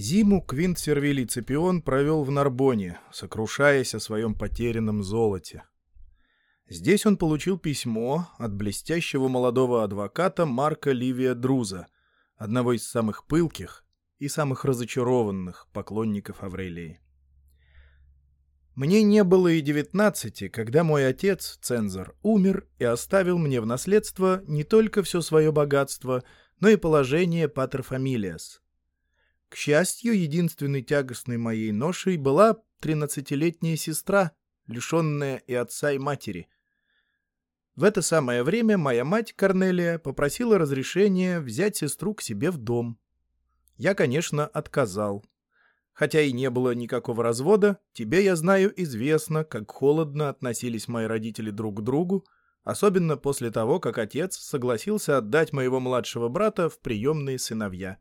Зиму Квинт Сервилий Цепион провел в Нарбоне, сокрушаясь о своем потерянном золоте. Здесь он получил письмо от блестящего молодого адвоката Марка Ливия Друза, одного из самых пылких и самых разочарованных поклонников Аврелии. Мне не было и девятнадцати, когда мой отец, цензор, умер и оставил мне в наследство не только все свое богатство, но и положение патер фамилиас. К счастью, единственной тягостной моей ношей была тринадцатилетняя сестра, лишенная и отца, и матери. В это самое время моя мать, Корнелия, попросила разрешения взять сестру к себе в дом. Я, конечно, отказал. Хотя и не было никакого развода, тебе, я знаю, известно, как холодно относились мои родители друг к другу, особенно после того, как отец согласился отдать моего младшего брата в приемные сыновья.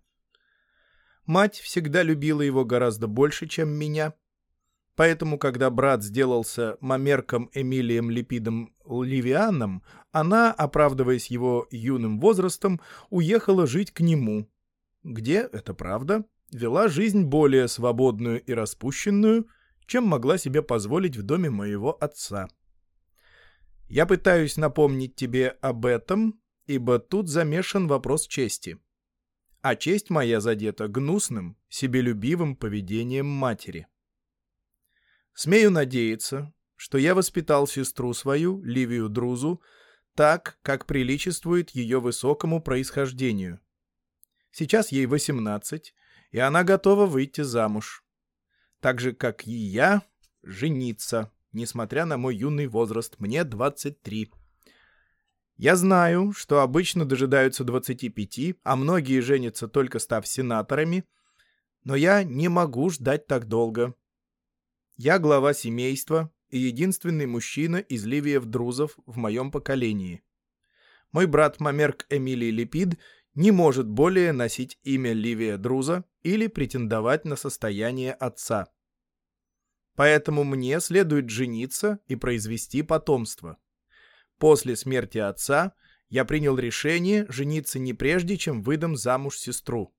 Мать всегда любила его гораздо больше, чем меня. Поэтому, когда брат сделался мамерком Эмилием Липидом Ливианом, она, оправдываясь его юным возрастом, уехала жить к нему, где, это правда, вела жизнь более свободную и распущенную, чем могла себе позволить в доме моего отца. Я пытаюсь напомнить тебе об этом, ибо тут замешан вопрос чести а честь моя задета гнусным, себелюбивым поведением матери. Смею надеяться, что я воспитал сестру свою, Ливию Друзу, так, как приличествует ее высокому происхождению. Сейчас ей 18, и она готова выйти замуж. Так же, как и я, жениться, несмотря на мой юный возраст, мне 23. Я знаю, что обычно дожидаются 25, а многие женятся только став сенаторами, но я не могу ждать так долго. Я глава семейства и единственный мужчина из Ливиев-друзов в моем поколении. Мой брат Мамерк Эмилий Липид не может более носить имя Ливия Друза или претендовать на состояние отца. Поэтому мне следует жениться и произвести потомство. После смерти отца я принял решение жениться не прежде, чем выдам замуж сестру.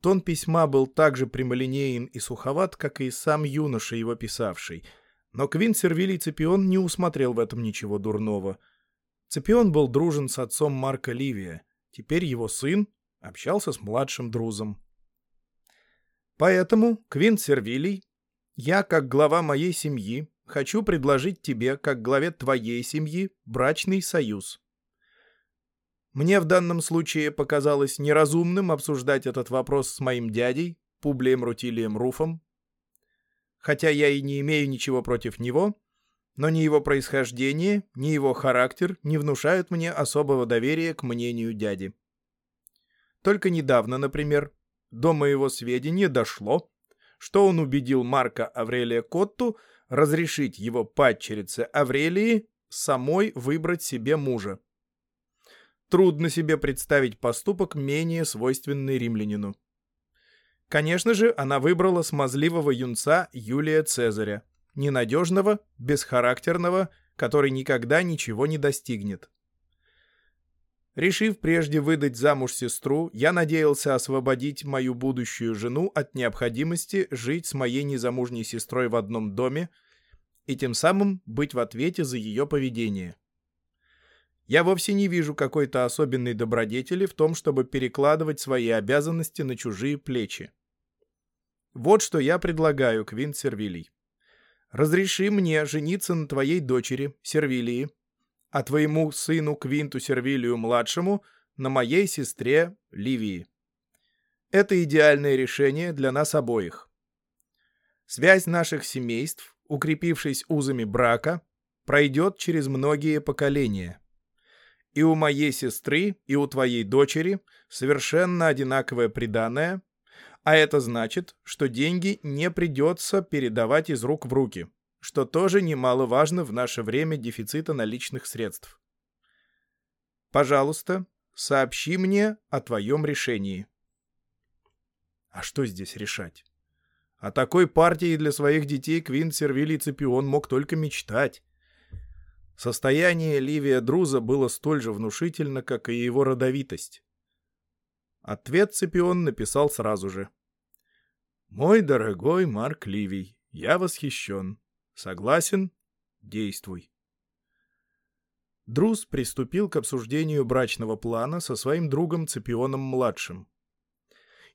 Тон письма был так же прямолинеен и суховат, как и сам юноша, его писавший. Но Квин Сервилий Цепион не усмотрел в этом ничего дурного. Цепион был дружен с отцом Марка Ливия. Теперь его сын общался с младшим друзом. Поэтому, Квин Сервилий, я, как глава моей семьи, хочу предложить тебе, как главе твоей семьи, брачный союз. Мне в данном случае показалось неразумным обсуждать этот вопрос с моим дядей, Публием Рутилием Руфом. Хотя я и не имею ничего против него, но ни его происхождение, ни его характер не внушают мне особого доверия к мнению дяди. Только недавно, например, до моего сведения дошло, что он убедил Марка Аврелия Котту разрешить его падчерице Аврелии самой выбрать себе мужа. Трудно себе представить поступок менее свойственный римлянину. Конечно же, она выбрала смазливого юнца Юлия Цезаря, ненадежного, бесхарактерного, который никогда ничего не достигнет. Решив прежде выдать замуж сестру, я надеялся освободить мою будущую жену от необходимости жить с моей незамужней сестрой в одном доме и тем самым быть в ответе за ее поведение. Я вовсе не вижу какой-то особенной добродетели в том, чтобы перекладывать свои обязанности на чужие плечи. Вот что я предлагаю, Квинт Сервилий. Разреши мне жениться на твоей дочери, Сервилии, а твоему сыну Квинту Сервилию-младшему на моей сестре Ливии. Это идеальное решение для нас обоих. Связь наших семейств, укрепившись узами брака, пройдет через многие поколения. И у моей сестры, и у твоей дочери совершенно одинаковое приданое, а это значит, что деньги не придется передавать из рук в руки что тоже немаловажно в наше время дефицита наличных средств. Пожалуйста, сообщи мне о твоем решении. А что здесь решать? О такой партии для своих детей Квинт Сервилий Цепион мог только мечтать. Состояние Ливия Друза было столь же внушительно, как и его родовитость. Ответ Цепион написал сразу же. «Мой дорогой Марк Ливий, я восхищен. Согласен? Действуй». Друз приступил к обсуждению брачного плана со своим другом Цепионом-младшим.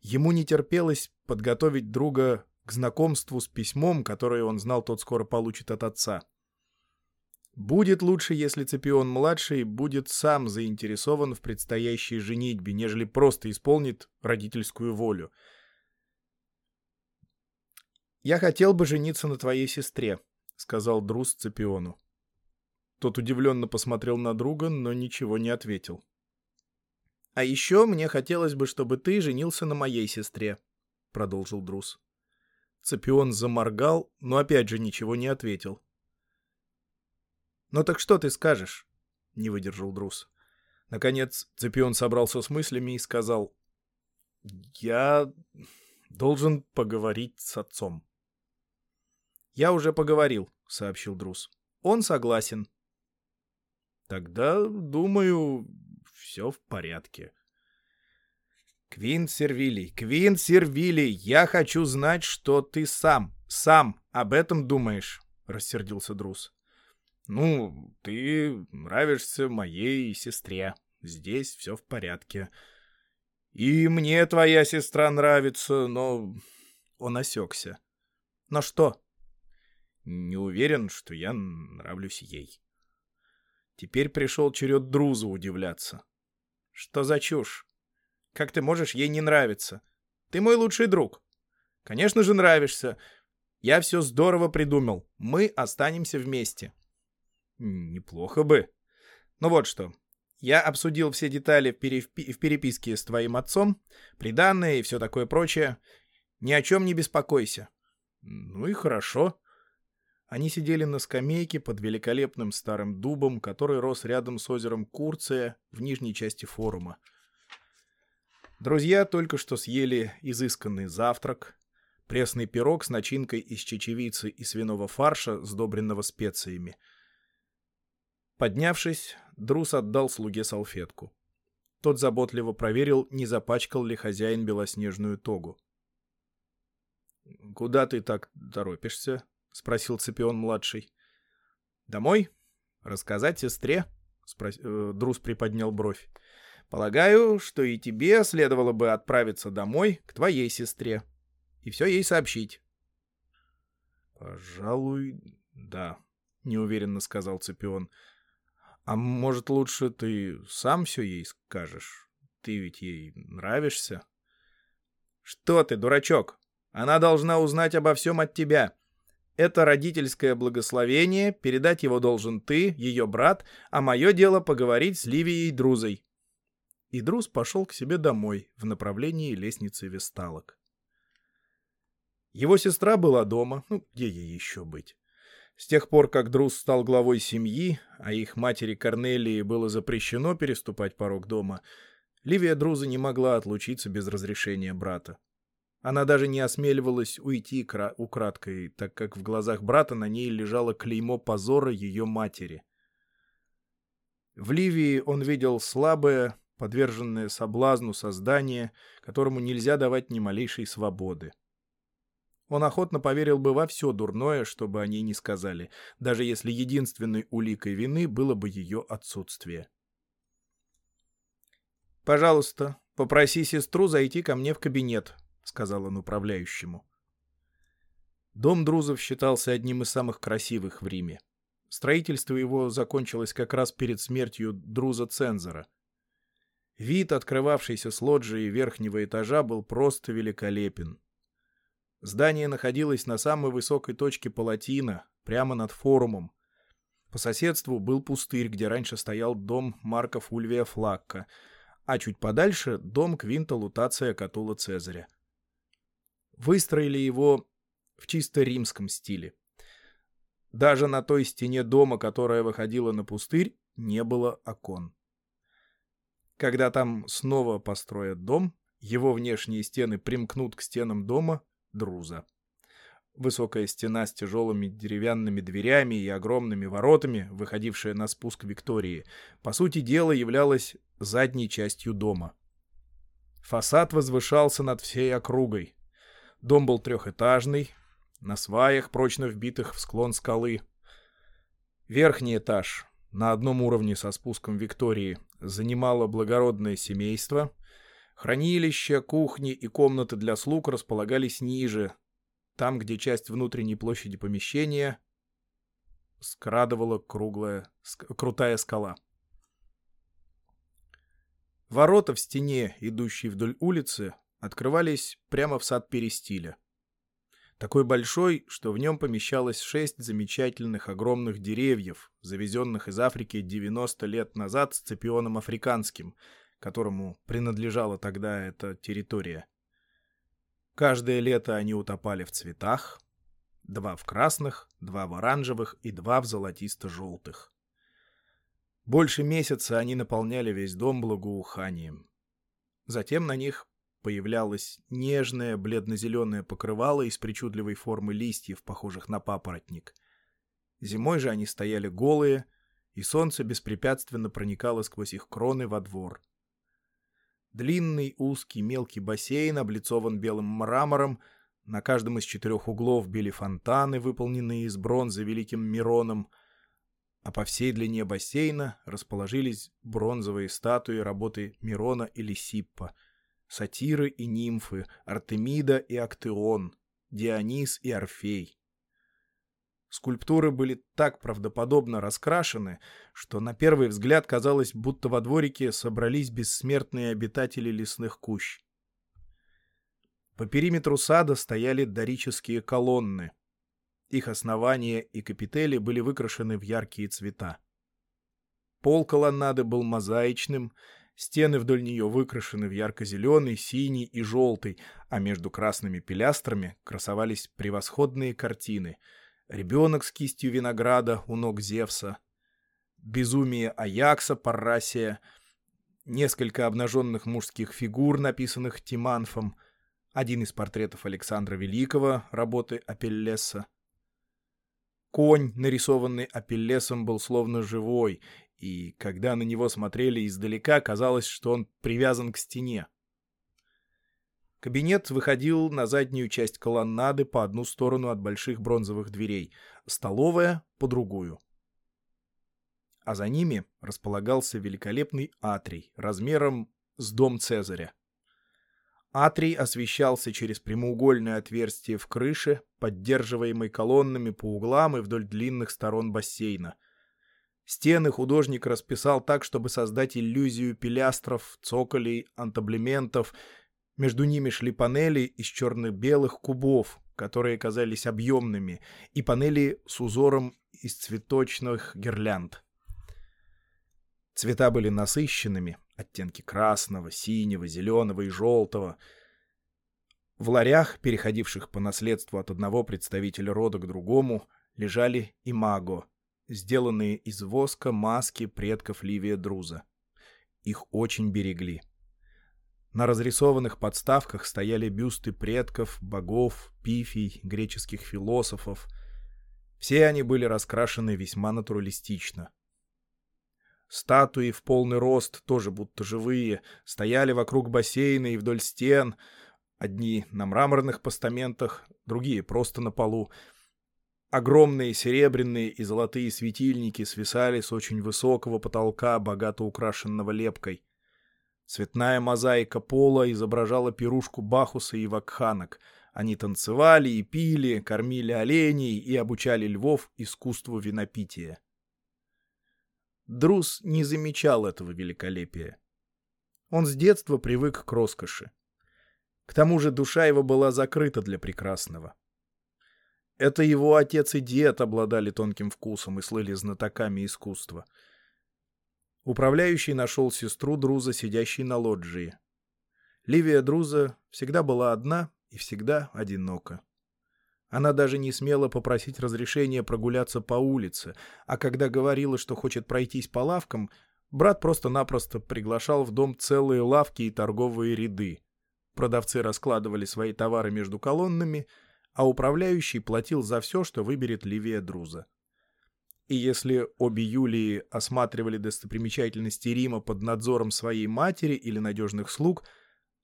Ему не терпелось подготовить друга к знакомству с письмом, которое он знал, тот скоро получит от отца. Будет лучше, если Цепион-младший будет сам заинтересован в предстоящей женитьбе, нежели просто исполнит родительскую волю. «Я хотел бы жениться на твоей сестре», — сказал Друз Цепиону. Тот удивленно посмотрел на друга, но ничего не ответил. «А еще мне хотелось бы, чтобы ты женился на моей сестре», — продолжил Друз. Цепион заморгал, но опять же ничего не ответил. «Ну так что ты скажешь?» — не выдержал Друз. Наконец Цепион собрался с мыслями и сказал, «Я должен поговорить с отцом». «Я уже поговорил», — сообщил Друз. «Он согласен». «Тогда, думаю, все в порядке». «Квин Сервилий, Квин Сервилий, я хочу знать, что ты сам, сам об этом думаешь», — рассердился Друз. «Ну, ты нравишься моей сестре. Здесь все в порядке. И мне твоя сестра нравится, но...» Он осекся. «Но что?» «Не уверен, что я нравлюсь ей». Теперь пришел черед Друзу удивляться. «Что за чушь? Как ты можешь ей не нравиться? Ты мой лучший друг. Конечно же нравишься. Я все здорово придумал. Мы останемся вместе». Неплохо бы. Ну вот что. Я обсудил все детали в, перепи в переписке с твоим отцом, приданные и все такое прочее. Ни о чем не беспокойся. Ну и хорошо. Они сидели на скамейке под великолепным старым дубом, который рос рядом с озером Курция в нижней части форума. Друзья только что съели изысканный завтрак, пресный пирог с начинкой из чечевицы и свиного фарша, сдобренного специями — Поднявшись, Друс отдал слуге салфетку. Тот заботливо проверил, не запачкал ли хозяин белоснежную тогу. «Куда ты так торопишься?» — спросил Цепион-младший. «Домой? Рассказать сестре?» — спрос... э, Друз приподнял бровь. «Полагаю, что и тебе следовало бы отправиться домой к твоей сестре и все ей сообщить». «Пожалуй, да», — неуверенно сказал Цепион. А может, лучше ты сам все ей скажешь? Ты ведь ей нравишься? Что ты, дурачок? Она должна узнать обо всем от тебя. Это родительское благословение, передать его должен ты, ее брат, а мое дело поговорить с Ливией Друзой. И Друз пошел к себе домой в направлении лестницы Весталок. Его сестра была дома, ну, где ей еще быть? С тех пор, как Друз стал главой семьи, а их матери Корнелии было запрещено переступать порог дома, Ливия Друза не могла отлучиться без разрешения брата. Она даже не осмеливалась уйти кра украдкой, так как в глазах брата на ней лежало клеймо позора ее матери. В Ливии он видел слабое, подверженное соблазну создание, которому нельзя давать ни малейшей свободы. Он охотно поверил бы во все дурное, что бы они ни сказали, даже если единственной уликой вины было бы ее отсутствие. «Пожалуйста, попроси сестру зайти ко мне в кабинет», — сказал он управляющему. Дом Друзов считался одним из самых красивых в Риме. Строительство его закончилось как раз перед смертью Друза-цензора. Вид, открывавшийся с лоджии верхнего этажа, был просто великолепен. Здание находилось на самой высокой точке Палатина, прямо над форумом. По соседству был пустырь, где раньше стоял дом Марка Фульвия Флакка, а чуть подальше — дом Квинта Лутация Катула Цезаря. Выстроили его в чисто римском стиле. Даже на той стене дома, которая выходила на пустырь, не было окон. Когда там снова построят дом, его внешние стены примкнут к стенам дома Друза. Высокая стена с тяжелыми деревянными дверями и огромными воротами, выходившая на спуск Виктории, по сути дела являлась задней частью дома. Фасад возвышался над всей округой. Дом был трехэтажный, на сваях, прочно вбитых в склон скалы. Верхний этаж, на одном уровне со спуском Виктории, занимало благородное семейство. Хранилища, кухни и комнаты для слуг располагались ниже, там, где часть внутренней площади помещения скрадывала круглая, крутая скала. Ворота в стене, идущей вдоль улицы, открывались прямо в сад перестиля. Такой большой, что в нем помещалось шесть замечательных огромных деревьев, завезенных из Африки 90 лет назад с цепионом африканским, которому принадлежала тогда эта территория. Каждое лето они утопали в цветах, два в красных, два в оранжевых и два в золотисто-желтых. Больше месяца они наполняли весь дом благоуханием. Затем на них появлялось нежное бледно-зеленое покрывало из причудливой формы листьев, похожих на папоротник. Зимой же они стояли голые, и солнце беспрепятственно проникало сквозь их кроны во двор. Длинный узкий мелкий бассейн облицован белым мрамором, на каждом из четырех углов били фонтаны, выполненные из бронзы великим Мироном, а по всей длине бассейна расположились бронзовые статуи работы Мирона или Сиппа — сатиры и нимфы, Артемида и Актеон, Дионис и Орфей. Скульптуры были так правдоподобно раскрашены, что на первый взгляд казалось, будто во дворике собрались бессмертные обитатели лесных кущ. По периметру сада стояли дорические колонны. Их основания и капители были выкрашены в яркие цвета. Пол колоннады был мозаичным, Стены вдоль нее выкрашены в ярко-зеленый, синий и желтый, а между красными пилястрами красовались превосходные картины. Ребенок с кистью винограда у ног Зевса, безумие Аякса Паррасия, несколько обнаженных мужских фигур, написанных Тиманфом, один из портретов Александра Великого, работы Апеллеса. Конь, нарисованный Апеллесом, был словно живой, и когда на него смотрели издалека, казалось, что он привязан к стене. Кабинет выходил на заднюю часть колоннады по одну сторону от больших бронзовых дверей, столовая — по другую. А за ними располагался великолепный атрий размером с дом Цезаря. Атрий освещался через прямоугольное отверстие в крыше, поддерживаемой колоннами по углам и вдоль длинных сторон бассейна — Стены художник расписал так, чтобы создать иллюзию пилястров, цоколей, антаблементов. Между ними шли панели из черно-белых кубов, которые казались объемными, и панели с узором из цветочных гирлянд. Цвета были насыщенными, оттенки красного, синего, зеленого и желтого. В ларях, переходивших по наследству от одного представителя рода к другому, лежали имаго — сделанные из воска маски предков Ливия Друза. Их очень берегли. На разрисованных подставках стояли бюсты предков, богов, пифий, греческих философов. Все они были раскрашены весьма натуралистично. Статуи в полный рост, тоже будто живые, стояли вокруг бассейна и вдоль стен, одни на мраморных постаментах, другие просто на полу, Огромные серебряные и золотые светильники свисали с очень высокого потолка, богато украшенного лепкой. Цветная мозаика пола изображала пирушку Бахуса и вакханок. Они танцевали и пили, кормили оленей и обучали львов искусству винопития. Друз не замечал этого великолепия. Он с детства привык к роскоши. К тому же душа его была закрыта для прекрасного. Это его отец и дед обладали тонким вкусом и слыли знатоками искусства. Управляющий нашел сестру Друза, сидящей на лоджии. Ливия Друза всегда была одна и всегда одинока. Она даже не смела попросить разрешения прогуляться по улице, а когда говорила, что хочет пройтись по лавкам, брат просто-напросто приглашал в дом целые лавки и торговые ряды. Продавцы раскладывали свои товары между колоннами — а управляющий платил за все, что выберет Ливия Друза. И если обе Юлии осматривали достопримечательности Рима под надзором своей матери или надежных слуг,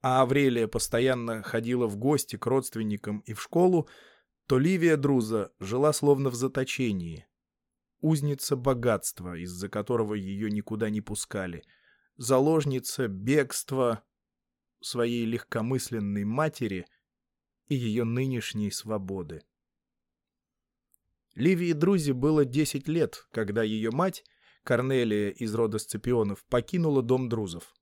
а Аврелия постоянно ходила в гости к родственникам и в школу, то Ливия Друза жила словно в заточении. Узница богатства, из-за которого ее никуда не пускали. Заложница бегства своей легкомысленной матери и ее нынешней свободы. Ливии Друзи было 10 лет, когда ее мать, Корнелия из рода Сципионов, покинула дом Друзов.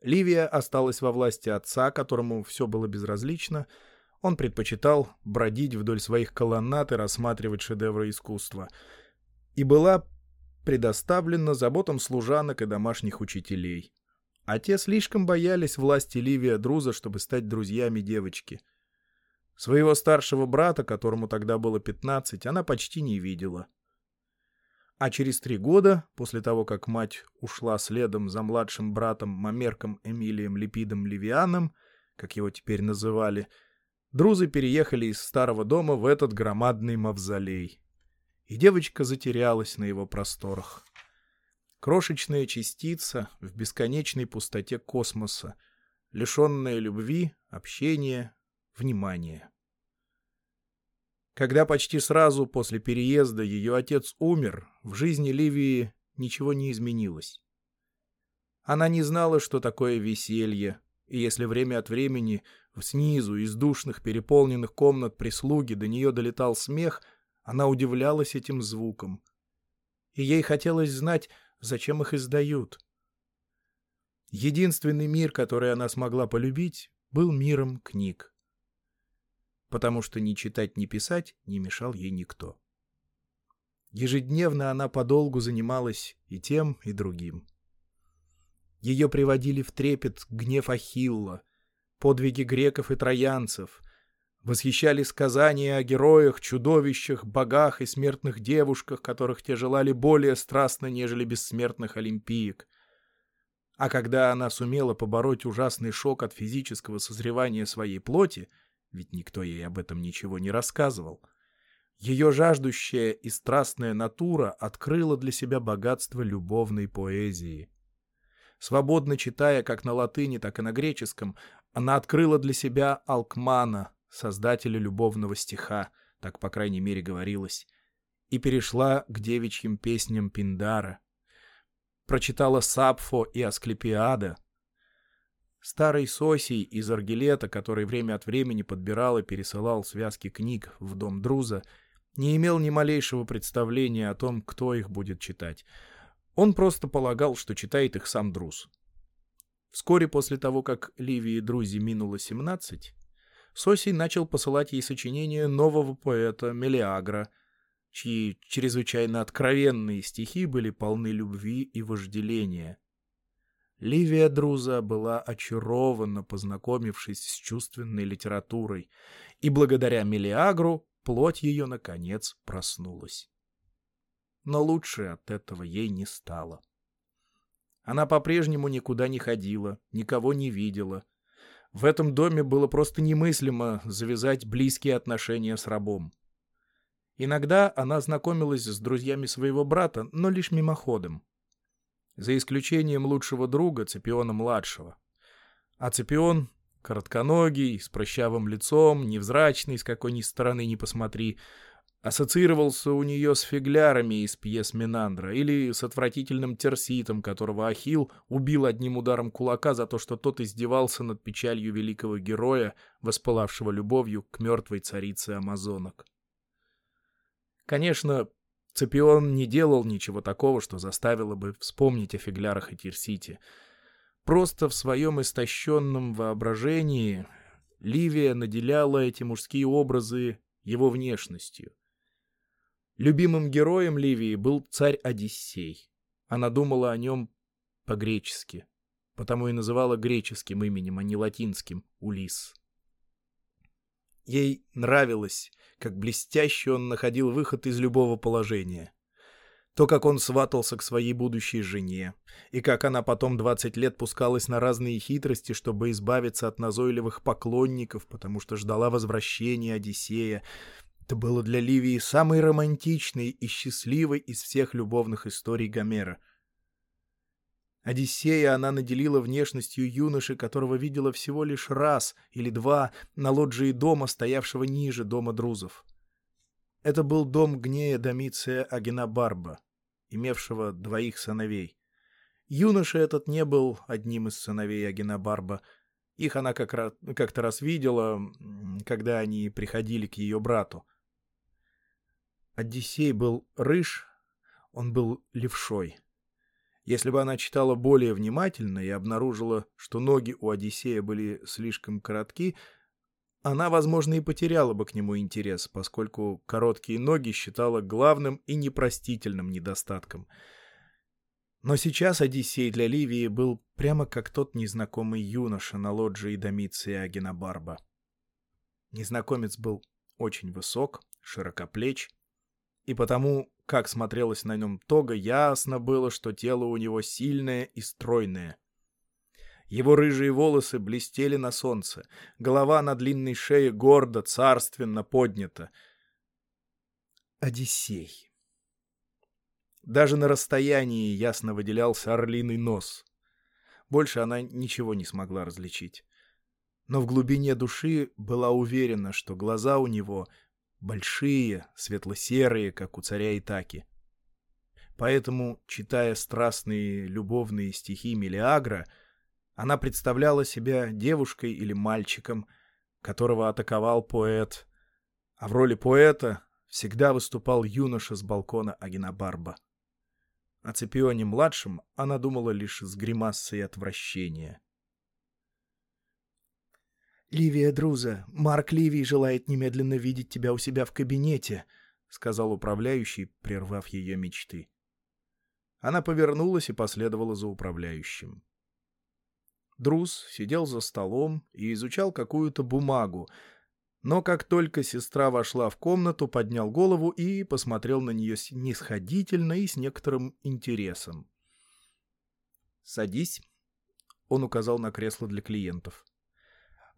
Ливия осталась во власти отца, которому все было безразлично. Он предпочитал бродить вдоль своих колоннад и рассматривать шедевры искусства. И была предоставлена заботам служанок и домашних учителей. А те слишком боялись власти Ливия Друза, чтобы стать друзьями девочки. Своего старшего брата, которому тогда было 15, она почти не видела. А через три года, после того, как мать ушла следом за младшим братом Мамерком Эмилием Липидом Ливианом, как его теперь называли, друзы переехали из старого дома в этот громадный мавзолей. И девочка затерялась на его просторах. Крошечная частица в бесконечной пустоте космоса, лишенная любви, общения, внимания. Когда почти сразу после переезда ее отец умер, в жизни Ливии ничего не изменилось. Она не знала, что такое веселье, и если время от времени снизу из душных переполненных комнат прислуги до нее долетал смех, она удивлялась этим звуком. И ей хотелось знать, зачем их издают. Единственный мир, который она смогла полюбить, был миром книг потому что ни читать, ни писать не мешал ей никто. Ежедневно она подолгу занималась и тем, и другим. Ее приводили в трепет гнев Ахилла, подвиги греков и троянцев, восхищали сказания о героях, чудовищах, богах и смертных девушках, которых те желали более страстно, нежели бессмертных олимпиек. А когда она сумела побороть ужасный шок от физического созревания своей плоти, ведь никто ей об этом ничего не рассказывал. Ее жаждущая и страстная натура открыла для себя богатство любовной поэзии. Свободно читая как на латыни, так и на греческом, она открыла для себя Алкмана, создателя любовного стиха, так, по крайней мере, говорилось, и перешла к девичьим песням Пиндара. Прочитала Сапфо и Асклепиада — Старый Сосий из Аргилета, который время от времени подбирал и пересылал связки книг в дом Друза, не имел ни малейшего представления о том, кто их будет читать. Он просто полагал, что читает их сам Друз. Вскоре после того, как Ливии Друзи минуло 17, Сосий начал посылать ей сочинения нового поэта Мелиагра, чьи чрезвычайно откровенные стихи были полны любви и вожделения. Ливия Друза была очарована, познакомившись с чувственной литературой, и благодаря Мелиагру плоть ее, наконец, проснулась. Но лучше от этого ей не стало. Она по-прежнему никуда не ходила, никого не видела. В этом доме было просто немыслимо завязать близкие отношения с рабом. Иногда она знакомилась с друзьями своего брата, но лишь мимоходом за исключением лучшего друга Цепиона-младшего. А Цепион, коротконогий, с прыщавым лицом, невзрачный, с какой ни стороны не посмотри, ассоциировался у нее с фиглярами из пьес Минандра или с отвратительным терситом, которого Ахилл убил одним ударом кулака за то, что тот издевался над печалью великого героя, воспылавшего любовью к мертвой царице амазонок. Конечно, Цепион не делал ничего такого, что заставило бы вспомнить о фиглярах и Тирсите. Просто в своем истощенном воображении Ливия наделяла эти мужские образы его внешностью. Любимым героем Ливии был царь Одиссей. Она думала о нем по-гречески, потому и называла греческим именем, а не латинским — Улис. Ей нравилось, как блестяще он находил выход из любого положения. То, как он сватался к своей будущей жене, и как она потом 20 лет пускалась на разные хитрости, чтобы избавиться от назойливых поклонников, потому что ждала возвращения Одиссея. Это было для Ливии самой романтичной и счастливой из всех любовных историй Гомера. Одиссея она наделила внешностью юноши, которого видела всего лишь раз или два на лоджии дома, стоявшего ниже дома друзов. Это был дом гнея Домиция Агенабарба, имевшего двоих сыновей. Юноша этот не был одним из сыновей Агенабарба. Их она как-то раз видела, когда они приходили к ее брату. Одиссей был рыж, он был левшой. Если бы она читала более внимательно и обнаружила, что ноги у Одиссея были слишком коротки, она, возможно, и потеряла бы к нему интерес, поскольку короткие ноги считала главным и непростительным недостатком. Но сейчас Одиссей для Ливии был прямо как тот незнакомый юноша на лоджии Домиции Агенобарба. Незнакомец был очень высок, широкоплеч, и потому как смотрелось на нем тога, ясно было, что тело у него сильное и стройное. Его рыжие волосы блестели на солнце, голова на длинной шее гордо, царственно поднята. Одиссей. Даже на расстоянии ясно выделялся орлиный нос. Больше она ничего не смогла различить. Но в глубине души была уверена, что глаза у него большие, светло-серые, как у царя Итаки. Поэтому, читая страстные любовные стихи Мелиагра, она представляла себя девушкой или мальчиком, которого атаковал поэт, а в роли поэта всегда выступал юноша с балкона Агинабарба. О Цепионе-младшем она думала лишь с гримасой отвращения. «Ливия Друза, Марк Ливий желает немедленно видеть тебя у себя в кабинете», — сказал управляющий, прервав ее мечты. Она повернулась и последовала за управляющим. Друз сидел за столом и изучал какую-то бумагу, но как только сестра вошла в комнату, поднял голову и посмотрел на нее снисходительно и с некоторым интересом. «Садись», — он указал на кресло для клиентов.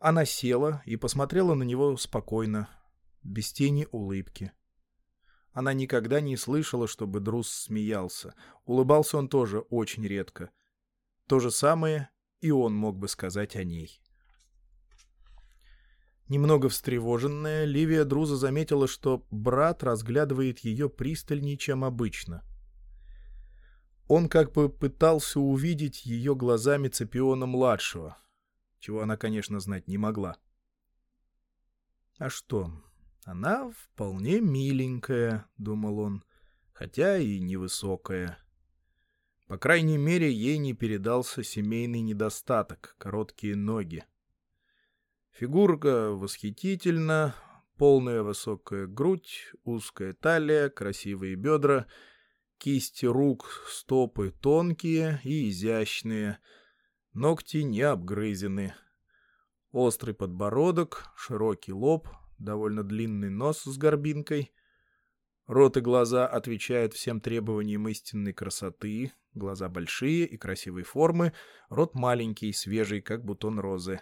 Она села и посмотрела на него спокойно, без тени улыбки. Она никогда не слышала, чтобы Друз смеялся. Улыбался он тоже очень редко. То же самое и он мог бы сказать о ней. Немного встревоженная, Ливия Друза заметила, что брат разглядывает ее пристальнее, чем обычно. Он как бы пытался увидеть ее глазами Цепиона-младшего — чего она, конечно, знать не могла. «А что, она вполне миленькая», — думал он, — «хотя и невысокая». По крайней мере, ей не передался семейный недостаток — короткие ноги. Фигурка восхитительна, полная высокая грудь, узкая талия, красивые бедра, кисти рук, стопы тонкие и изящные — Ногти не обгрызены. Острый подбородок, широкий лоб, довольно длинный нос с горбинкой. Рот и глаза отвечают всем требованиям истинной красоты. Глаза большие и красивой формы, рот маленький, свежий, как бутон розы.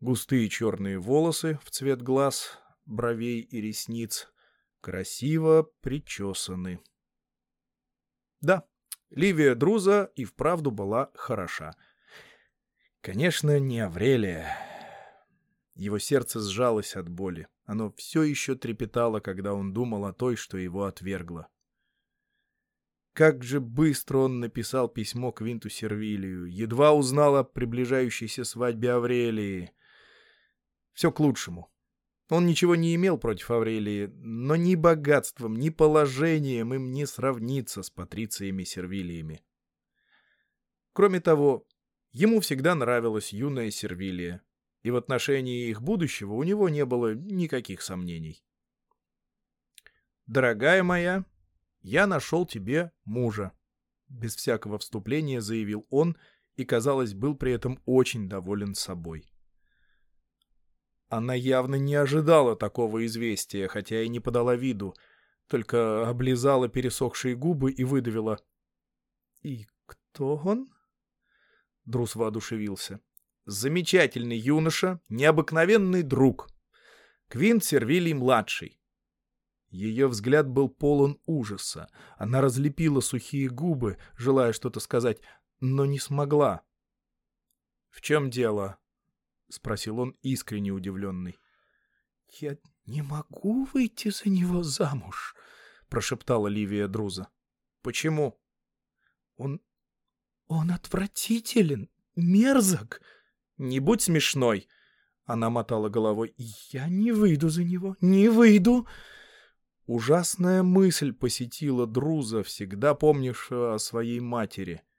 Густые черные волосы в цвет глаз, бровей и ресниц. Красиво причесаны. Да, Ливия Друза и вправду была хороша — Конечно, не Аврелия. Его сердце сжалось от боли. Оно все еще трепетало, когда он думал о той, что его отвергла. Как же быстро он написал письмо к Винту Сервилию, едва узнал о приближающейся свадьбе Аврелии. Все к лучшему. Он ничего не имел против Аврелии, но ни богатством, ни положением им не сравнится с патрициями Сервилиями. Кроме того, Ему всегда нравилась юная Сервилия, и в отношении их будущего у него не было никаких сомнений. «Дорогая моя, я нашел тебе мужа», — без всякого вступления заявил он и, казалось, был при этом очень доволен собой. Она явно не ожидала такого известия, хотя и не подала виду, только облизала пересохшие губы и выдавила. «И кто он?» Друз воодушевился. «Замечательный юноша, необыкновенный друг. Квинт Сервилий-младший». Ее взгляд был полон ужаса. Она разлепила сухие губы, желая что-то сказать, но не смогла. — В чем дело? — спросил он, искренне удивленный. — Я не могу выйти за него замуж, — прошептала Ливия Друза. — Почему? — Он... он отвратителен, мерзок. — Не будь смешной. Она мотала головой. — Я не выйду за него, не выйду. Ужасная мысль посетила Друза, всегда помнившего о своей матери —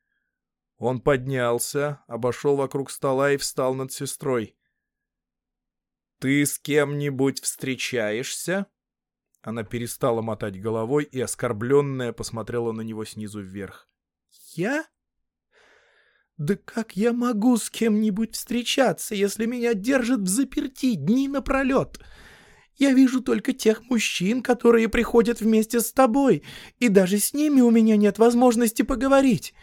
он поднялся, обошел вокруг стола и встал над сестрой. «Ты с кем-нибудь встречаешься?» Она перестала мотать головой и, оскорбленная, посмотрела на него снизу вверх. «Я? Да как я могу с кем-нибудь встречаться, если меня держат в заперти дни напролет? Я вижу только тех мужчин, которые приходят вместе с тобой, и даже с ними у меня нет возможности поговорить».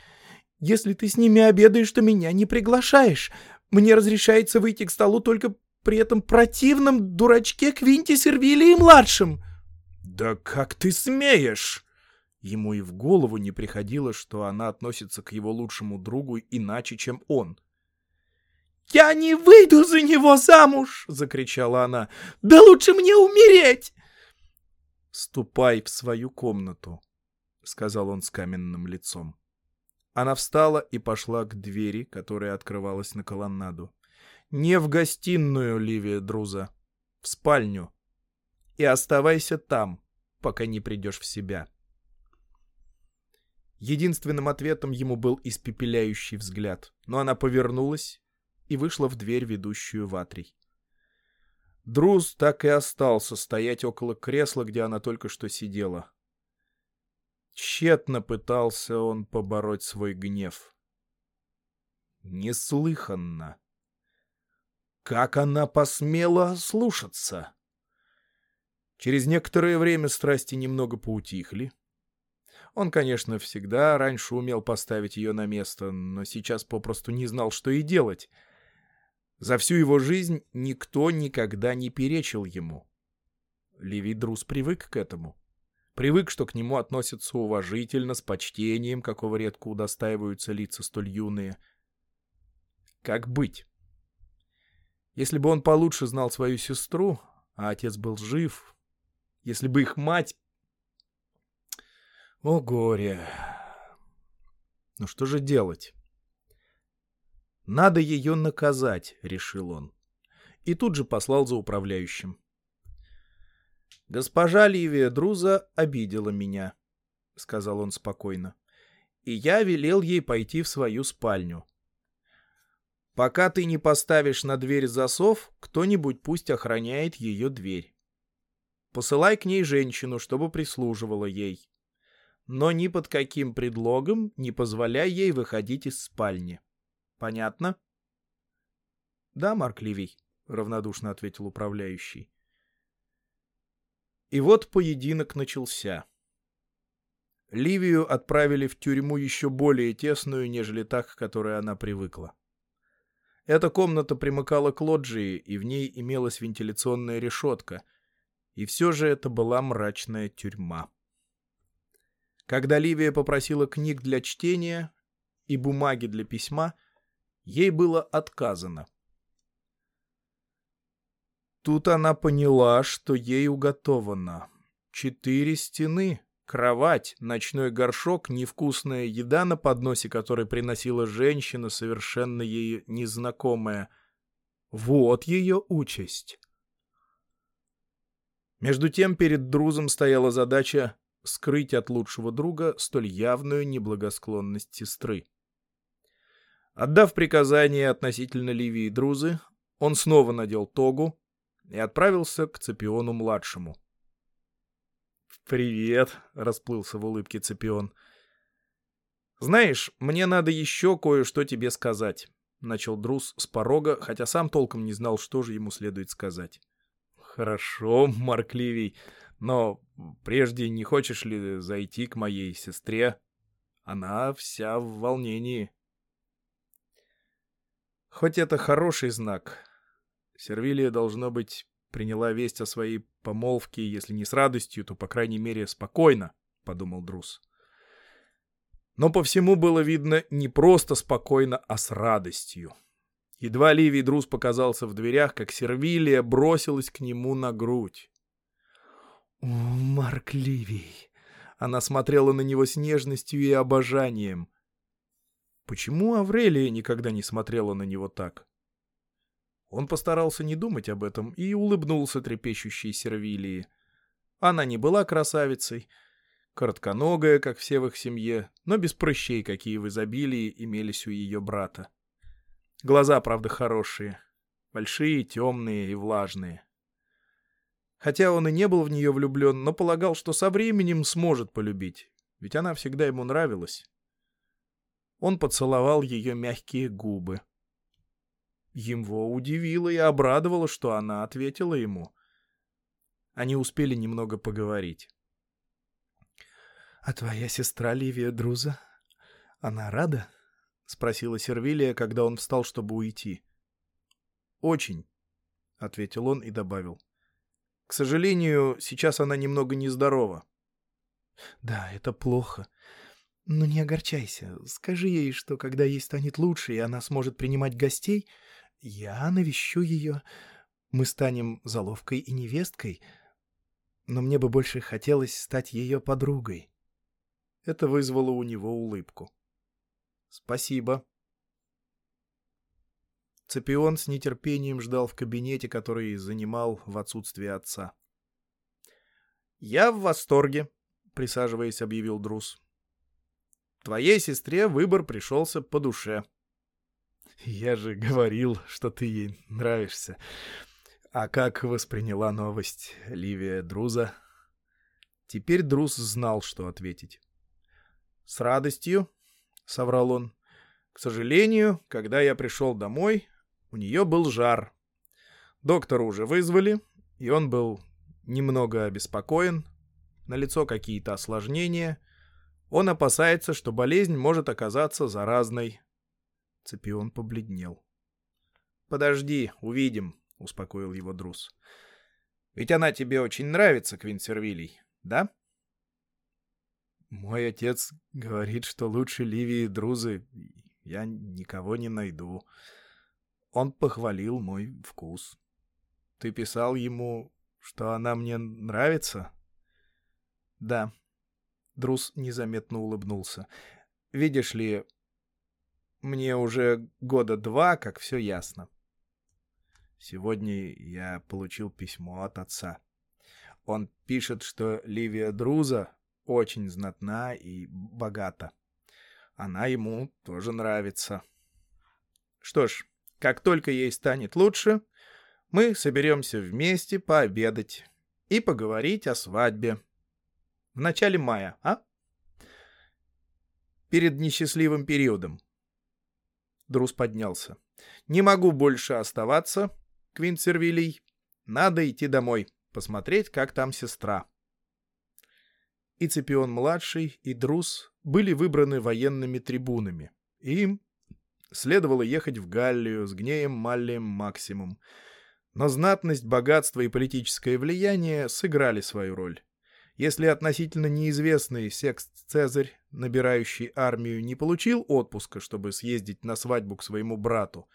Если ты с ними обедаешь, то меня не приглашаешь. Мне разрешается выйти к столу только при этом противном дурачке Квинте Сервилии-младшем». «Да как ты смеешь?» Ему и в голову не приходило, что она относится к его лучшему другу иначе, чем он. «Я не выйду за него замуж!» — закричала она. «Да лучше мне умереть!» «Ступай в свою комнату», — сказал он с каменным лицом. Она встала и пошла к двери, которая открывалась на колоннаду. «Не в гостиную, Ливия Друза. В спальню. И оставайся там, пока не придешь в себя». Единственным ответом ему был испепеляющий взгляд, но она повернулась и вышла в дверь, ведущую в Атрий. Друз так и остался стоять около кресла, где она только что сидела. Тщетно пытался он побороть свой гнев. Неслыханно. Как она посмела слушаться? Через некоторое время страсти немного поутихли. Он, конечно, всегда раньше умел поставить ее на место, но сейчас попросту не знал, что и делать. За всю его жизнь никто никогда не перечил ему. Левий Друз привык к этому. Привык, что к нему относятся уважительно, с почтением, какого редко удостаиваются лица столь юные. Как быть? Если бы он получше знал свою сестру, а отец был жив, если бы их мать... О, горе! Ну что же делать? Надо ее наказать, решил он. И тут же послал за управляющим. «Госпожа Ливия Друза обидела меня», — сказал он спокойно, — «и я велел ей пойти в свою спальню. Пока ты не поставишь на дверь засов, кто-нибудь пусть охраняет ее дверь. Посылай к ней женщину, чтобы прислуживала ей. Но ни под каким предлогом не позволяй ей выходить из спальни. Понятно?» «Да, Марк Ливий», — равнодушно ответил управляющий. И вот поединок начался. Ливию отправили в тюрьму еще более тесную, нежели та, к которой она привыкла. Эта комната примыкала к лоджии, и в ней имелась вентиляционная решетка, и все же это была мрачная тюрьма. Когда Ливия попросила книг для чтения и бумаги для письма, ей было отказано — Тут она поняла, что ей уготовано. Четыре стены, кровать, ночной горшок, невкусная еда на подносе, который приносила женщина, совершенно ей незнакомая. Вот ее участь. Между тем перед Друзом стояла задача скрыть от лучшего друга столь явную неблагосклонность сестры. Отдав приказание относительно Ливии Друзы, он снова надел тогу, и отправился к Цепиону-младшему. «Привет!» — расплылся в улыбке Цепион. «Знаешь, мне надо еще кое-что тебе сказать», — начал Друз с порога, хотя сам толком не знал, что же ему следует сказать. «Хорошо, Марк Ливий, но прежде не хочешь ли зайти к моей сестре? Она вся в волнении». Хоть это хороший знак, Сервилия, должно быть, приняла весть о своей помолвке, если не с радостью, то, по крайней мере, спокойно, — подумал Друз. Но по всему было видно не просто спокойно, а с радостью. Едва Ливий Друз показался в дверях, как Сервилия бросилась к нему на грудь. «О, Марк Ливий!» Она смотрела на него с нежностью и обожанием. Почему Аврелия никогда не смотрела на него так? Он постарался не думать об этом и улыбнулся трепещущей Сервилии. Она не была красавицей, коротконогая, как все в их семье, но без прыщей, какие в изобилии имелись у ее брата. Глаза, правда, хорошие, большие, темные и влажные. Хотя он и не был в нее влюблен, но полагал, что со временем сможет полюбить, ведь она всегда ему нравилась. Он поцеловал ее мягкие губы. Его удивило и обрадовало, что она ответила ему. Они успели немного поговорить. — А твоя сестра Ливия Друза? Она рада? — спросила Сервилия, когда он встал, чтобы уйти. — Очень, — ответил он и добавил. — К сожалению, сейчас она немного нездорова. — Да, это плохо. Но не огорчайся. Скажи ей, что когда ей станет лучше, и она сможет принимать гостей, я навещу ее. Мы станем заловкой и невесткой. Но мне бы больше хотелось стать ее подругой. Это вызвало у него улыбку. Спасибо. Цепион с нетерпением ждал в кабинете, который занимал в отсутствие отца. «Я в восторге», — присаживаясь, объявил Друз. «Твоей сестре выбор пришелся по душе». Я же говорил, что ты ей нравишься. А как восприняла новость Ливия Друза? Теперь Друз знал, что ответить. «С радостью», — соврал он. «К сожалению, когда я пришел домой, у нее был жар. Доктора уже вызвали, и он был немного обеспокоен. На лицо какие-то осложнения. Он опасается, что болезнь может оказаться заразной. Цепион побледнел. «Подожди, увидим», — успокоил его Друз. «Ведь она тебе очень нравится, Квинсервилей, да?» «Мой отец говорит, что лучше Ливии Друзы я никого не найду. Он похвалил мой вкус. Ты писал ему, что она мне нравится?» «Да». Друз незаметно улыбнулся. «Видишь ли, мне уже года два, как все ясно. Сегодня я получил письмо от отца. Он пишет, что Ливия Друза очень знатна и богата. Она ему тоже нравится. Что ж, как только ей станет лучше, мы соберемся вместе пообедать и поговорить о свадьбе. В начале мая, а? Перед несчастливым периодом. Друз поднялся. «Не могу больше оставаться, Квинт Сервилий. Надо идти домой, посмотреть, как там сестра». И Цепион-младший, и Друз были выбраны военными трибунами, им следовало ехать в Галлию с гнеем Маллием Максимум. Но знатность, богатство и политическое влияние сыграли свою роль. Если относительно неизвестный Секст Цезарь, набирающий армию, не получил отпуска, чтобы съездить на свадьбу к своему брату,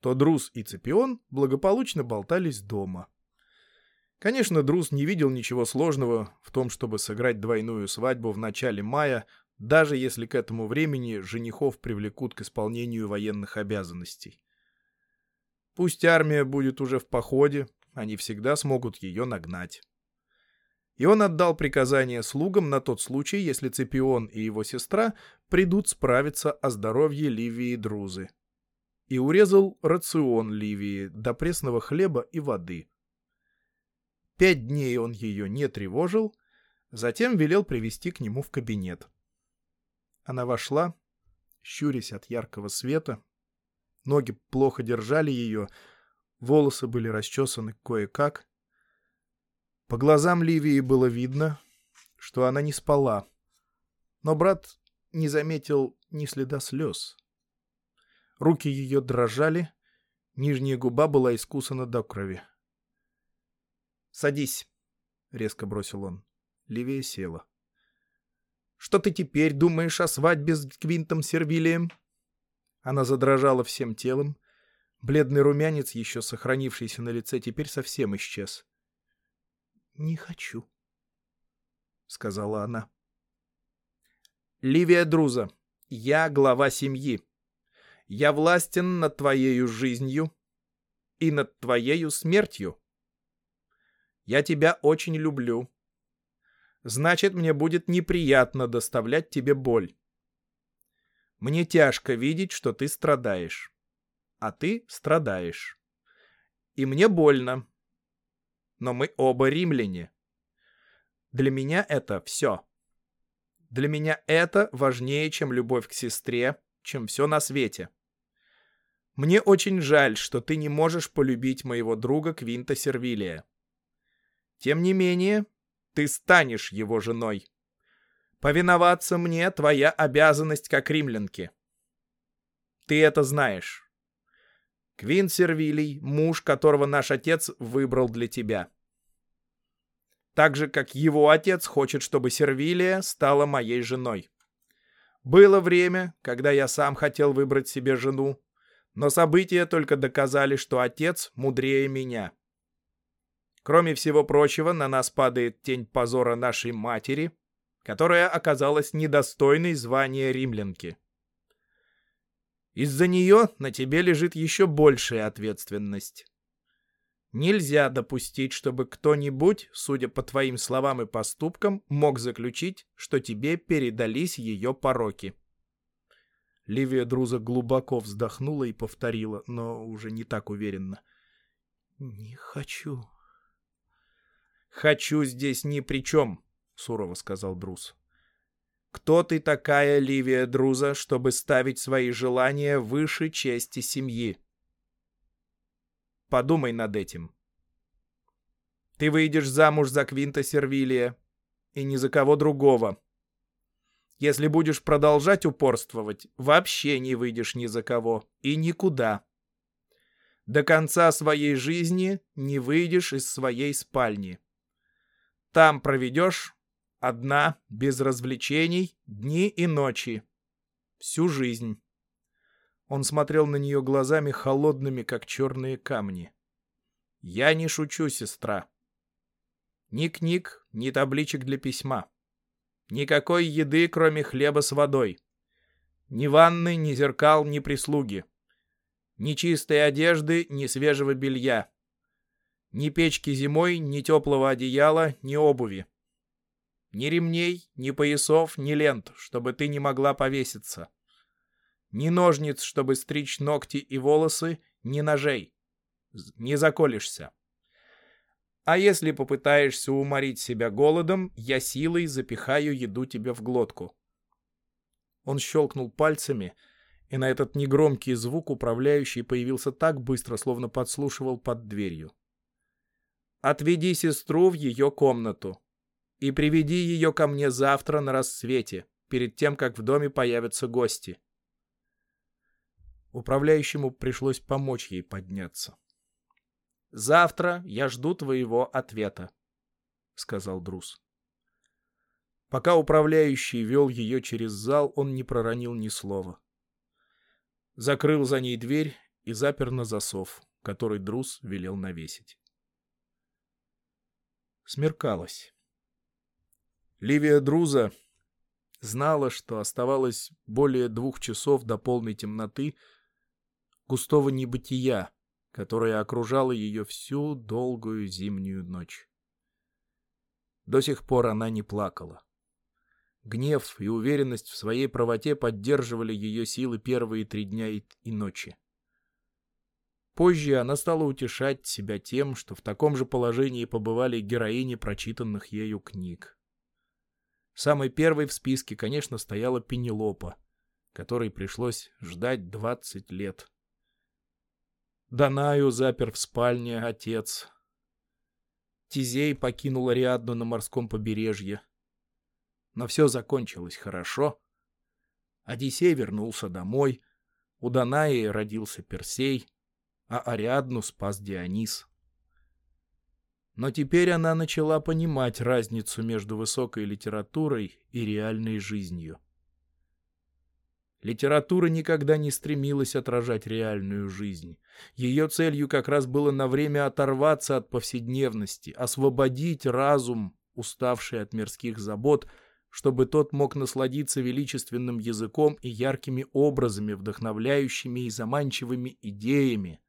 то Друз и Цепион благополучно болтались дома. Конечно, Друз не видел ничего сложного в том, чтобы сыграть двойную свадьбу в начале мая, даже если к этому времени женихов привлекут к исполнению военных обязанностей. Пусть армия будет уже в походе, они всегда смогут ее нагнать и он отдал приказание слугам на тот случай, если Цепион и его сестра придут справиться о здоровье Ливии Друзы. И урезал рацион Ливии до пресного хлеба и воды. Пять дней он ее не тревожил, затем велел привести к нему в кабинет. Она вошла, щурясь от яркого света, ноги плохо держали ее, волосы были расчесаны кое-как, по глазам Ливии было видно, что она не спала. Но брат не заметил ни следа слез. Руки ее дрожали, нижняя губа была искусана до крови. «Садись», — резко бросил он. Ливия села. Что ты теперь думаешь о свадьбе с Квинтом Сервилием?» Она задрожала всем телом. Бледный румянец, еще сохранившийся на лице, теперь совсем исчез. «Не хочу», — сказала она. «Ливия Друза, я глава семьи. Я властен над твоею жизнью и над твоею смертью. Я тебя очень люблю. Значит, мне будет неприятно доставлять тебе боль. Мне тяжко видеть, что ты страдаешь. А ты страдаешь. И мне больно. Но мы оба римляне. Для меня это все. Для меня это важнее, чем любовь к сестре, чем все на свете. Мне очень жаль, что ты не можешь полюбить моего друга Квинта Сервилия. Тем не менее, ты станешь его женой. Повиноваться мне твоя обязанность как римлянки. Ты это знаешь. Квин Сервилий — муж, которого наш отец выбрал для тебя. Так же, как его отец хочет, чтобы Сервилия стала моей женой. Было время, когда я сам хотел выбрать себе жену, но события только доказали, что отец мудрее меня. Кроме всего прочего, на нас падает тень позора нашей матери, которая оказалась недостойной звания римлянки. Из-за нее на тебе лежит еще большая ответственность. Нельзя допустить, чтобы кто-нибудь, судя по твоим словам и поступкам, мог заключить, что тебе передались ее пороки. Ливия Друза глубоко вздохнула и повторила, но уже не так уверенно. «Не хочу». «Хочу здесь ни при чем», — сурово сказал Друз. «Кто ты такая, Ливия Друза, чтобы ставить свои желания выше чести семьи?» Подумай над этим. Ты выйдешь замуж за Квинта Сервилия и ни за кого другого. Если будешь продолжать упорствовать, вообще не выйдешь ни за кого и никуда. До конца своей жизни не выйдешь из своей спальни. Там проведешь одна, без развлечений, дни и ночи. Всю жизнь. Он смотрел на нее глазами холодными, как черные камни. «Я не шучу, сестра. Ни книг, ни табличек для письма. Никакой еды, кроме хлеба с водой. Ни ванны, ни зеркал, ни прислуги. Ни чистой одежды, ни свежего белья. Ни печки зимой, ни теплого одеяла, ни обуви. Ни ремней, ни поясов, ни лент, чтобы ты не могла повеситься. Ни ножниц, чтобы стричь ногти и волосы, ни ножей. Не заколешься. А если попытаешься уморить себя голодом, я силой запихаю еду тебе в глотку. Он щелкнул пальцами, и на этот негромкий звук управляющий появился так быстро, словно подслушивал под дверью. Отведи сестру в ее комнату и приведи ее ко мне завтра на рассвете, перед тем, как в доме появятся гости. Управляющему пришлось помочь ей подняться. «Завтра я жду твоего ответа», — сказал Друз. Пока управляющий вел ее через зал, он не проронил ни слова. Закрыл за ней дверь и запер на засов, который Друз велел навесить. Смеркалось. Ливия Друза знала, что оставалось более двух часов до полной темноты, густого небытия, которое окружало ее всю долгую зимнюю ночь. До сих пор она не плакала. Гнев и уверенность в своей правоте поддерживали ее силы первые три дня и, и ночи. Позже она стала утешать себя тем, что в таком же положении побывали героини прочитанных ею книг. Самой первой в списке, конечно, стояла Пенелопа, которой пришлось ждать двадцать лет. Данаю запер в спальне отец. Тизей покинул Ариадну на морском побережье. Но все закончилось хорошо. Одиссей вернулся домой. У Данаи родился Персей, а Ариадну спас Дионис. Но теперь она начала понимать разницу между высокой литературой и реальной жизнью. Литература никогда не стремилась отражать реальную жизнь. Ее целью как раз было на время оторваться от повседневности, освободить разум, уставший от мирских забот, чтобы тот мог насладиться величественным языком и яркими образами, вдохновляющими и заманчивыми идеями.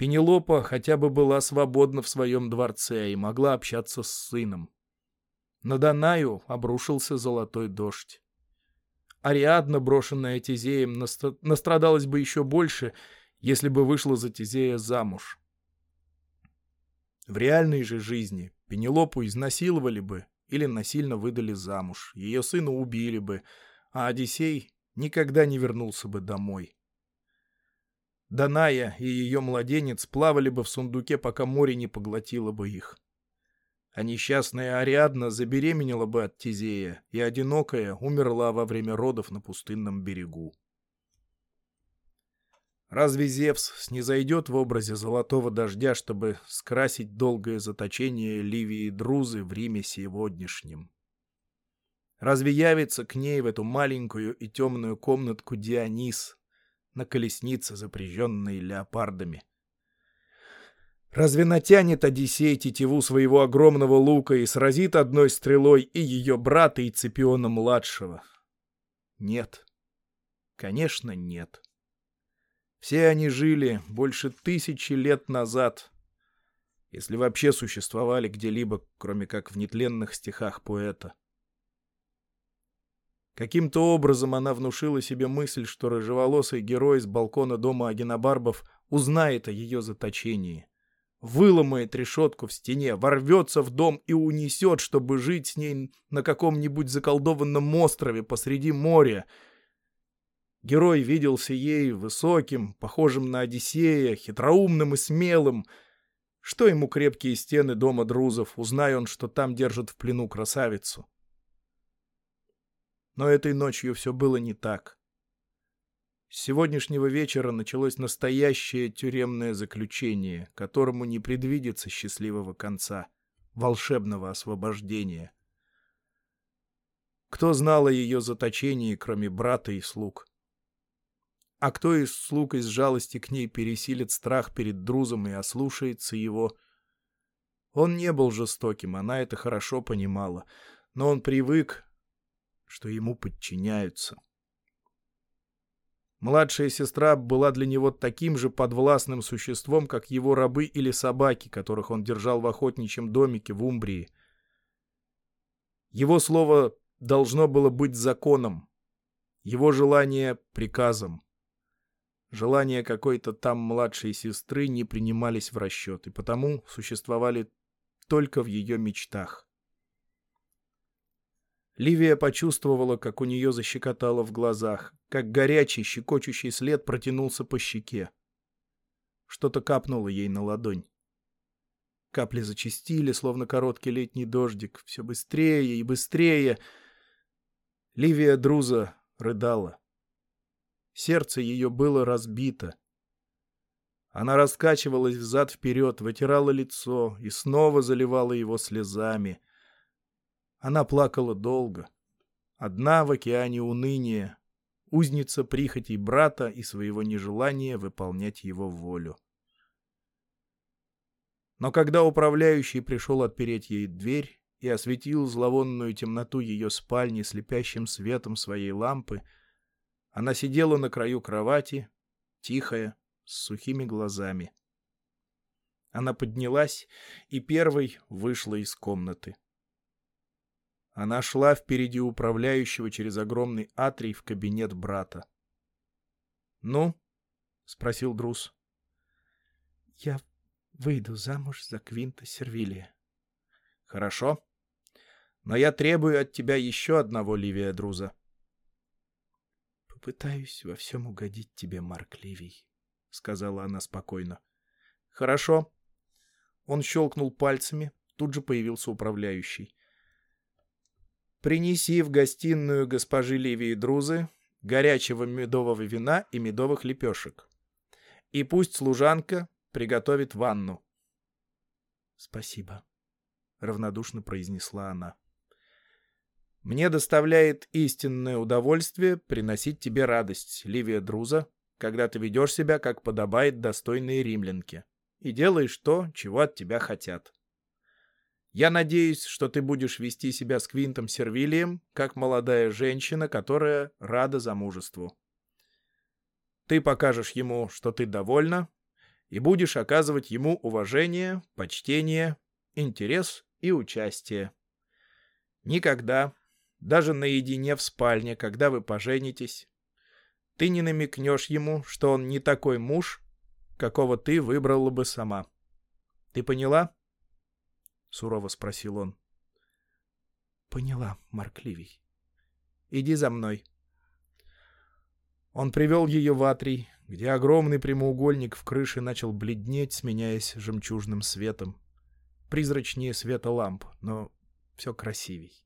Пенелопа хотя бы была свободна в своем дворце и могла общаться с сыном. На Данаю обрушился золотой дождь. Ариадна, брошенная Тизеем, настрадалась бы еще больше, если бы вышла за Тизея замуж. В реальной же жизни Пенелопу изнасиловали бы или насильно выдали замуж, ее сына убили бы, а Одиссей никогда не вернулся бы домой. Даная и ее младенец плавали бы в сундуке, пока море не поглотило бы их а несчастная Ариадна забеременела бы от Тизея, и одинокая умерла во время родов на пустынном берегу. Разве Зевс снизойдет в образе золотого дождя, чтобы скрасить долгое заточение Ливии Друзы в Риме сегодняшнем? Разве явится к ней в эту маленькую и темную комнатку Дионис на колеснице, запряженной леопардами? Разве натянет Одиссей тетиву своего огромного лука и сразит одной стрелой и ее брата и Цепиона-младшего? Нет. Конечно, нет. Все они жили больше тысячи лет назад, если вообще существовали где-либо, кроме как в нетленных стихах поэта. Каким-то образом она внушила себе мысль, что рыжеволосый герой с балкона дома Агенобарбов узнает о ее заточении выломает решетку в стене, ворвется в дом и унесет, чтобы жить с ней на каком-нибудь заколдованном острове посреди моря. Герой виделся ей высоким, похожим на Одиссея, хитроумным и смелым. Что ему крепкие стены дома друзов, узнай он, что там держат в плену красавицу. Но этой ночью все было не так. С сегодняшнего вечера началось настоящее тюремное заключение, которому не предвидится счастливого конца, волшебного освобождения. Кто знал о ее заточении, кроме брата и слуг? А кто из слуг из жалости к ней пересилит страх перед друзом и ослушается его? Он не был жестоким, она это хорошо понимала, но он привык, что ему подчиняются. Младшая сестра была для него таким же подвластным существом, как его рабы или собаки, которых он держал в охотничьем домике в Умбрии. Его слово должно было быть законом, его желание — приказом. Желания какой-то там младшей сестры не принимались в расчет, и потому существовали только в ее мечтах. Ливия почувствовала, как у нее защекотало в глазах, как горячий, щекочущий след протянулся по щеке. Что-то капнуло ей на ладонь. Капли зачастили, словно короткий летний дождик. Все быстрее и быстрее. Ливия Друза рыдала. Сердце ее было разбито. Она раскачивалась взад-вперед, вытирала лицо и снова заливала его слезами — она плакала долго. Одна в океане уныния, узница прихотей брата и своего нежелания выполнять его волю. Но когда управляющий пришел отпереть ей дверь и осветил зловонную темноту ее спальни слепящим светом своей лампы, она сидела на краю кровати, тихая, с сухими глазами. Она поднялась и первой вышла из комнаты. Она шла впереди управляющего через огромный атрий в кабинет брата. «Ну?» — спросил Друз. «Я выйду замуж за Квинта Сервилия». «Хорошо. Но я требую от тебя еще одного Ливия Друза». «Попытаюсь во всем угодить тебе, Марк Ливий», — сказала она спокойно. «Хорошо». Он щелкнул пальцами, тут же появился управляющий. Принеси в гостиную госпожи Ливии Друзы горячего медового вина и медовых лепешек. И пусть служанка приготовит ванну. Спасибо, — равнодушно произнесла она. Мне доставляет истинное удовольствие приносить тебе радость, Ливия Друза, когда ты ведешь себя, как подобает достойной римлянке, и делаешь то, чего от тебя хотят. Я надеюсь, что ты будешь вести себя с Квинтом Сервилием, как молодая женщина, которая рада замужеству. Ты покажешь ему, что ты довольна, и будешь оказывать ему уважение, почтение, интерес и участие. Никогда, даже наедине в спальне, когда вы поженитесь, ты не намекнешь ему, что он не такой муж, какого ты выбрала бы сама. Ты поняла? — сурово спросил он. — Поняла, Марк Ливий. — Иди за мной. Он привел ее в атрий, где огромный прямоугольник в крыше начал бледнеть, сменяясь жемчужным светом. Призрачнее света ламп, но все красивей.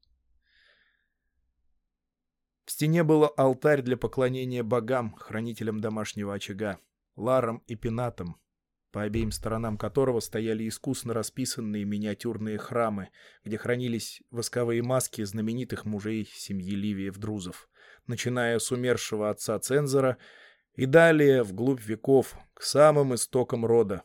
В стене был алтарь для поклонения богам, хранителям домашнего очага, Ларам и Пенатам, по обеим сторонам которого стояли искусно расписанные миниатюрные храмы, где хранились восковые маски знаменитых мужей семьи Ливиев-Друзов, начиная с умершего отца Цензора и далее вглубь веков, к самым истокам рода.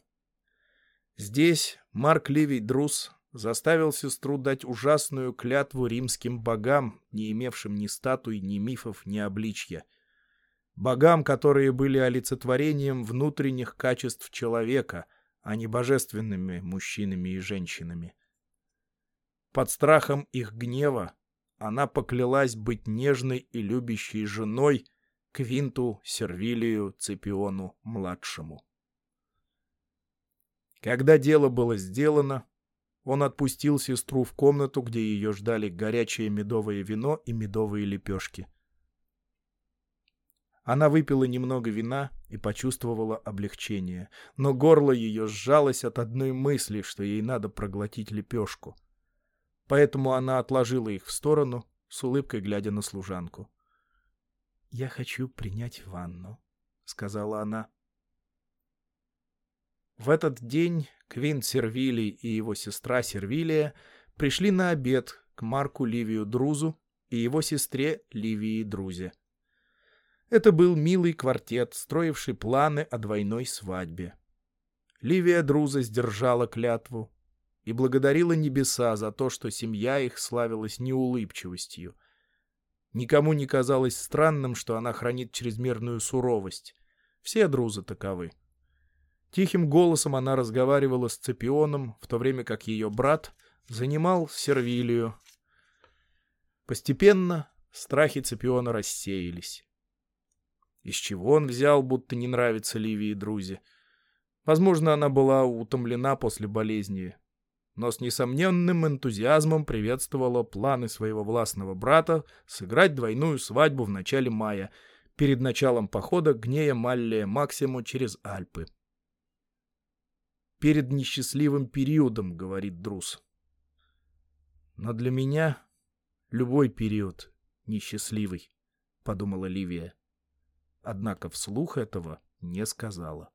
Здесь Марк Ливий Друз заставил сестру дать ужасную клятву римским богам, не имевшим ни статуй, ни мифов, ни обличья. Богам, которые были олицетворением внутренних качеств человека, а не божественными мужчинами и женщинами. Под страхом их гнева она поклялась быть нежной и любящей женой Квинту Сервилию Цепиону-младшему. Когда дело было сделано, он отпустил сестру в комнату, где ее ждали горячее медовое вино и медовые лепешки. Она выпила немного вина и почувствовала облегчение, но горло ее сжалось от одной мысли, что ей надо проглотить лепешку. Поэтому она отложила их в сторону, с улыбкой глядя на служанку. — Я хочу принять ванну, — сказала она. В этот день Квинт Сервилий и его сестра Сервилия пришли на обед к Марку Ливию Друзу и его сестре Ливии Друзе. Это был милый квартет, строивший планы о двойной свадьбе. Ливия Друза сдержала клятву и благодарила небеса за то, что семья их славилась неулыбчивостью. Никому не казалось странным, что она хранит чрезмерную суровость. Все друзы таковы. Тихим голосом она разговаривала с Цепионом, в то время как ее брат занимал Сервилию. Постепенно страхи Цепиона рассеялись. Из чего он взял, будто не нравится Ливии Друзе? Возможно, она была утомлена после болезни, но с несомненным энтузиазмом приветствовала планы своего властного брата сыграть двойную свадьбу в начале мая, перед началом похода Гнея Маллия Максиму через Альпы перед несчастливым периодом, говорит Друз. Но для меня любой период несчастливый, подумала Ливия. Однако вслух этого не сказала.